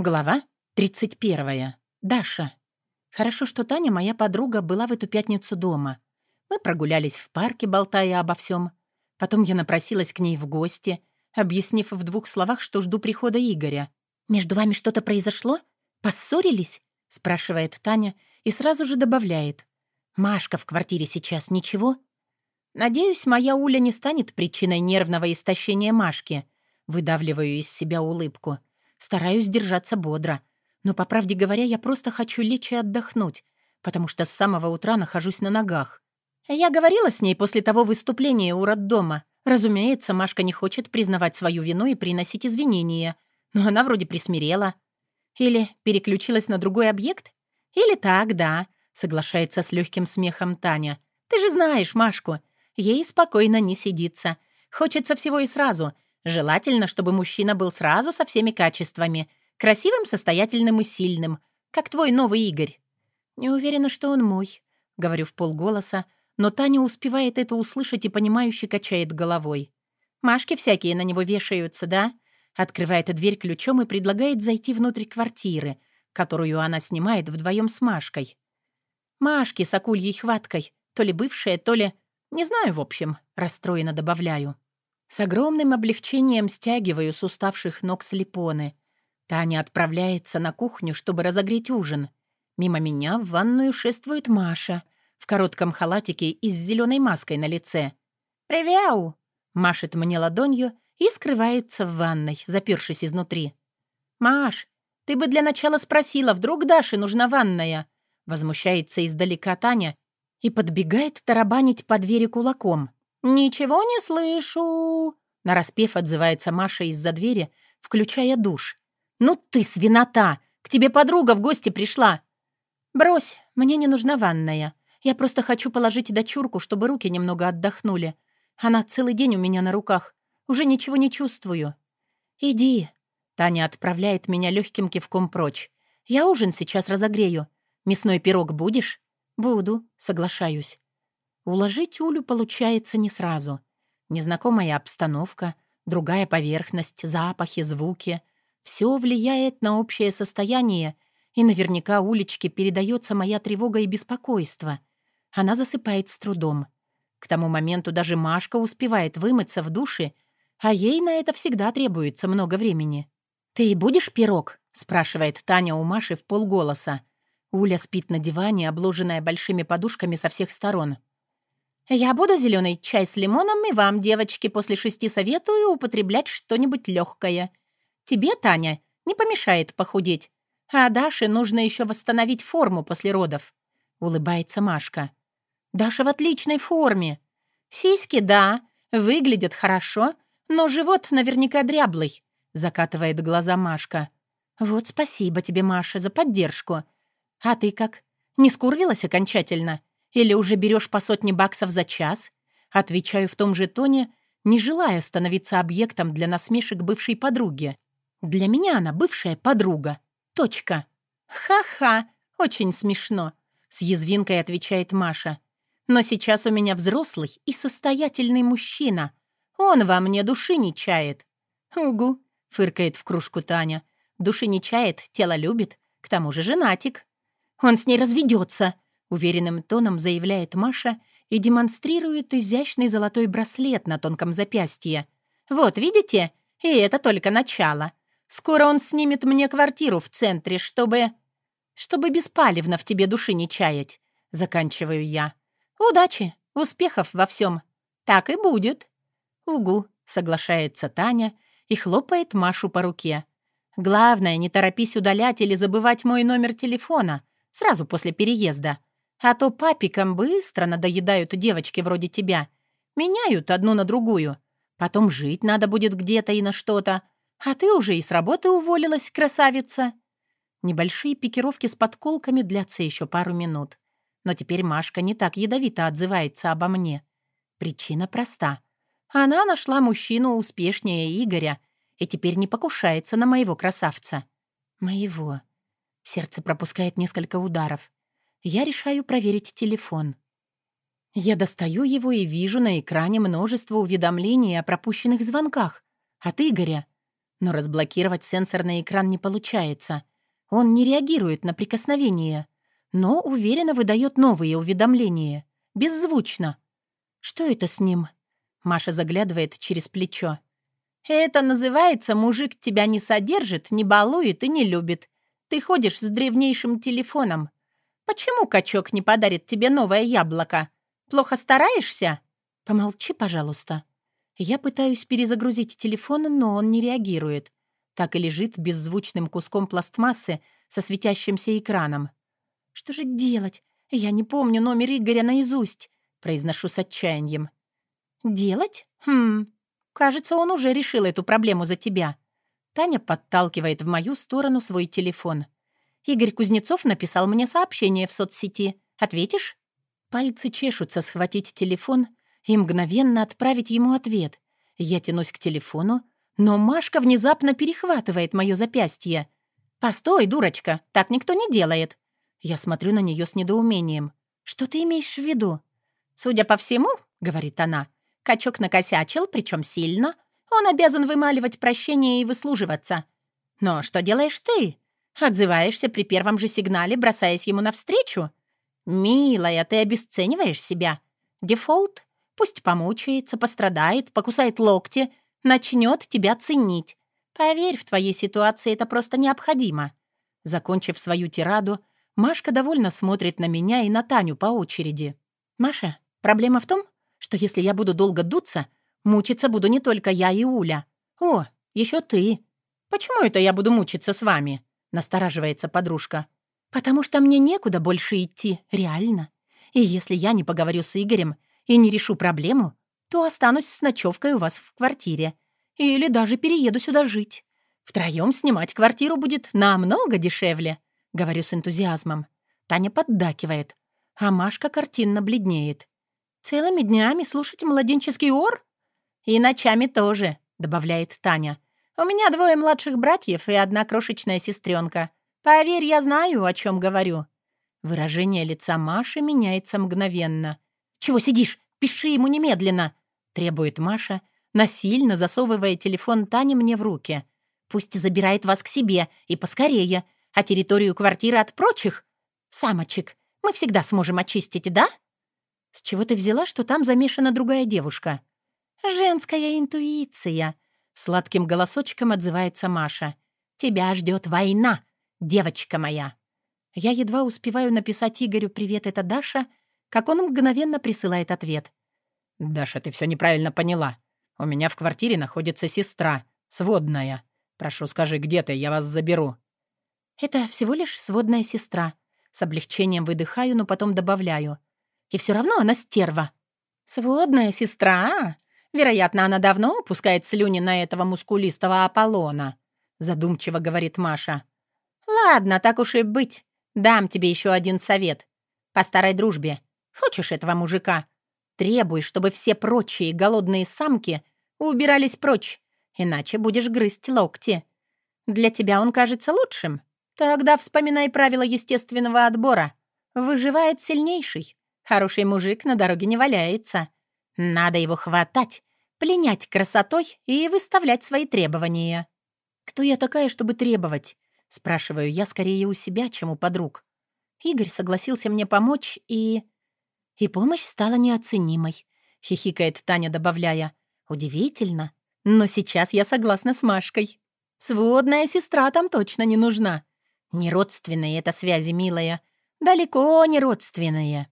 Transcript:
Глава 31. Даша. Хорошо, что Таня, моя подруга, была в эту пятницу дома. Мы прогулялись в парке, болтая обо всем. Потом я напросилась к ней в гости, объяснив в двух словах, что жду прихода Игоря. «Между вами что-то произошло? Поссорились?» — спрашивает Таня и сразу же добавляет. «Машка в квартире сейчас ничего?» «Надеюсь, моя Уля не станет причиной нервного истощения Машки». Выдавливаю из себя улыбку. Стараюсь держаться бодро. Но, по правде говоря, я просто хочу лечь и отдохнуть, потому что с самого утра нахожусь на ногах. Я говорила с ней после того выступления у роддома. Разумеется, Машка не хочет признавать свою вину и приносить извинения. Но она вроде присмирела. Или переключилась на другой объект? Или так, да, соглашается с легким смехом Таня. Ты же знаешь Машку. Ей спокойно не сидится. Хочется всего и сразу — Желательно, чтобы мужчина был сразу со всеми качествами. Красивым, состоятельным и сильным. Как твой новый Игорь. Не уверена, что он мой. Говорю в полголоса, но Таня успевает это услышать и понимающе качает головой. Машки всякие на него вешаются, да? Открывает дверь ключом и предлагает зайти внутрь квартиры, которую она снимает вдвоем с Машкой. Машки с акульей хваткой. То ли бывшая, то ли... Не знаю, в общем, расстроенно добавляю. С огромным облегчением стягиваю с уставших ног слепоны. Таня отправляется на кухню, чтобы разогреть ужин. Мимо меня в ванную шествует Маша в коротком халатике и с зеленой маской на лице. «Привяу!» — машет мне ладонью и скрывается в ванной, запершись изнутри. «Маш, ты бы для начала спросила, вдруг Даше нужна ванная?» Возмущается издалека Таня и подбегает тарабанить по двери кулаком. «Ничего не слышу!» — нараспев отзывается Маша из-за двери, включая душ. «Ну ты, свинота! К тебе подруга в гости пришла!» «Брось, мне не нужна ванная. Я просто хочу положить дочурку, чтобы руки немного отдохнули. Она целый день у меня на руках. Уже ничего не чувствую». «Иди!» — Таня отправляет меня легким кивком прочь. «Я ужин сейчас разогрею. Мясной пирог будешь?» «Буду», — соглашаюсь. Уложить Улю получается не сразу. Незнакомая обстановка, другая поверхность, запахи, звуки — все влияет на общее состояние, и наверняка Улечке передается моя тревога и беспокойство. Она засыпает с трудом. К тому моменту даже Машка успевает вымыться в душе, а ей на это всегда требуется много времени. «Ты будешь пирог?» — спрашивает Таня у Маши в полголоса. Уля спит на диване, обложенная большими подушками со всех сторон. «Я буду зеленый чай с лимоном, и вам, девочки, после шести советую употреблять что-нибудь легкое. Тебе, Таня, не помешает похудеть. А Даше нужно еще восстановить форму после родов», — улыбается Машка. «Даша в отличной форме. Сиськи, да, выглядят хорошо, но живот наверняка дряблый», — закатывает глаза Машка. «Вот спасибо тебе, Маша, за поддержку. А ты как, не скурвилась окончательно?» Или уже берешь по сотне баксов за час?» Отвечаю в том же тоне, не желая становиться объектом для насмешек бывшей подруги. Для меня она бывшая подруга. Точка. «Ха-ха, очень смешно», — с язвинкой отвечает Маша. «Но сейчас у меня взрослый и состоятельный мужчина. Он во мне души не чает». «Угу», — фыркает в кружку Таня. «Души не чает, тело любит, к тому же женатик». «Он с ней разведется», Уверенным тоном заявляет Маша и демонстрирует изящный золотой браслет на тонком запястье. «Вот, видите? И это только начало. Скоро он снимет мне квартиру в центре, чтобы... чтобы беспалевно в тебе души не чаять», — заканчиваю я. «Удачи, успехов во всем. Так и будет». «Угу», — соглашается Таня и хлопает Машу по руке. «Главное, не торопись удалять или забывать мой номер телефона сразу после переезда. А то папикам быстро надоедают девочки вроде тебя. Меняют одну на другую. Потом жить надо будет где-то и на что-то. А ты уже и с работы уволилась, красавица. Небольшие пикировки с подколками длятся еще пару минут. Но теперь Машка не так ядовито отзывается обо мне. Причина проста. Она нашла мужчину успешнее Игоря и теперь не покушается на моего красавца. Моего. Сердце пропускает несколько ударов я решаю проверить телефон. Я достаю его и вижу на экране множество уведомлений о пропущенных звонках. От Игоря. Но разблокировать сенсорный экран не получается. Он не реагирует на прикосновение, но уверенно выдает новые уведомления. Беззвучно. Что это с ним? Маша заглядывает через плечо. «Это называется «мужик тебя не содержит, не балует и не любит». Ты ходишь с древнейшим телефоном. Почему качок не подарит тебе новое яблоко? Плохо стараешься?» «Помолчи, пожалуйста». Я пытаюсь перезагрузить телефон, но он не реагирует. Так и лежит беззвучным куском пластмассы со светящимся экраном. «Что же делать? Я не помню номер Игоря наизусть», — произношу с отчаянием. «Делать? Хм, кажется, он уже решил эту проблему за тебя». Таня подталкивает в мою сторону свой телефон. «Игорь Кузнецов написал мне сообщение в соцсети. Ответишь?» Пальцы чешутся схватить телефон и мгновенно отправить ему ответ. Я тянусь к телефону, но Машка внезапно перехватывает мое запястье. «Постой, дурочка, так никто не делает». Я смотрю на нее с недоумением. «Что ты имеешь в виду?» «Судя по всему», — говорит она, — «качок накосячил, причем сильно. Он обязан вымаливать прощение и выслуживаться. Но что делаешь ты? Отзываешься при первом же сигнале, бросаясь ему навстречу? Милая, ты обесцениваешь себя. Дефолт? Пусть помучается, пострадает, покусает локти, начнет тебя ценить. Поверь, в твоей ситуации это просто необходимо. Закончив свою тираду, Машка довольно смотрит на меня и на Таню по очереди. «Маша, проблема в том, что если я буду долго дуться, мучиться буду не только я и Уля. О, еще ты. Почему это я буду мучиться с вами?» — настораживается подружка. «Потому что мне некуда больше идти, реально. И если я не поговорю с Игорем и не решу проблему, то останусь с ночевкой у вас в квартире. Или даже перееду сюда жить. Втроем снимать квартиру будет намного дешевле», — говорю с энтузиазмом. Таня поддакивает, а Машка картинно бледнеет. «Целыми днями слушать младенческий ор?» «И ночами тоже», — добавляет Таня. «У меня двое младших братьев и одна крошечная сестренка. Поверь, я знаю, о чем говорю». Выражение лица Маши меняется мгновенно. «Чего сидишь? Пиши ему немедленно!» — требует Маша, насильно засовывая телефон Тани мне в руки. «Пусть забирает вас к себе, и поскорее, а территорию квартиры от прочих. Самочек, мы всегда сможем очистить, да?» «С чего ты взяла, что там замешана другая девушка?» «Женская интуиция», — сладким голосочком отзывается Маша. «Тебя ждет война, девочка моя». Я едва успеваю написать Игорю «Привет, это Даша», как он мгновенно присылает ответ. «Даша, ты все неправильно поняла. У меня в квартире находится сестра, сводная. Прошу, скажи, где ты, я вас заберу». «Это всего лишь сводная сестра». С облегчением выдыхаю, но потом добавляю. «И все равно она стерва». «Сводная сестра? Вероятно, она давно пускает слюни на этого мускулистого Аполлона», задумчиво говорит Маша. «Ладно, так уж и быть. Дам тебе еще один совет. По старой дружбе. Хочешь этого мужика? Требуй, чтобы все прочие голодные самки убирались прочь, иначе будешь грызть локти. Для тебя он кажется лучшим? Тогда вспоминай правила естественного отбора. Выживает сильнейший. Хороший мужик на дороге не валяется. Надо его хватать, пленять красотой и выставлять свои требования. «Кто я такая, чтобы требовать?» Спрашиваю я скорее у себя, чем у подруг. Игорь согласился мне помочь, и... И помощь стала неоценимой, хихикает Таня, добавляя. Удивительно, но сейчас я согласна с Машкой. Сводная сестра там точно не нужна. Не родственные это связи, милая. Далеко не родственные.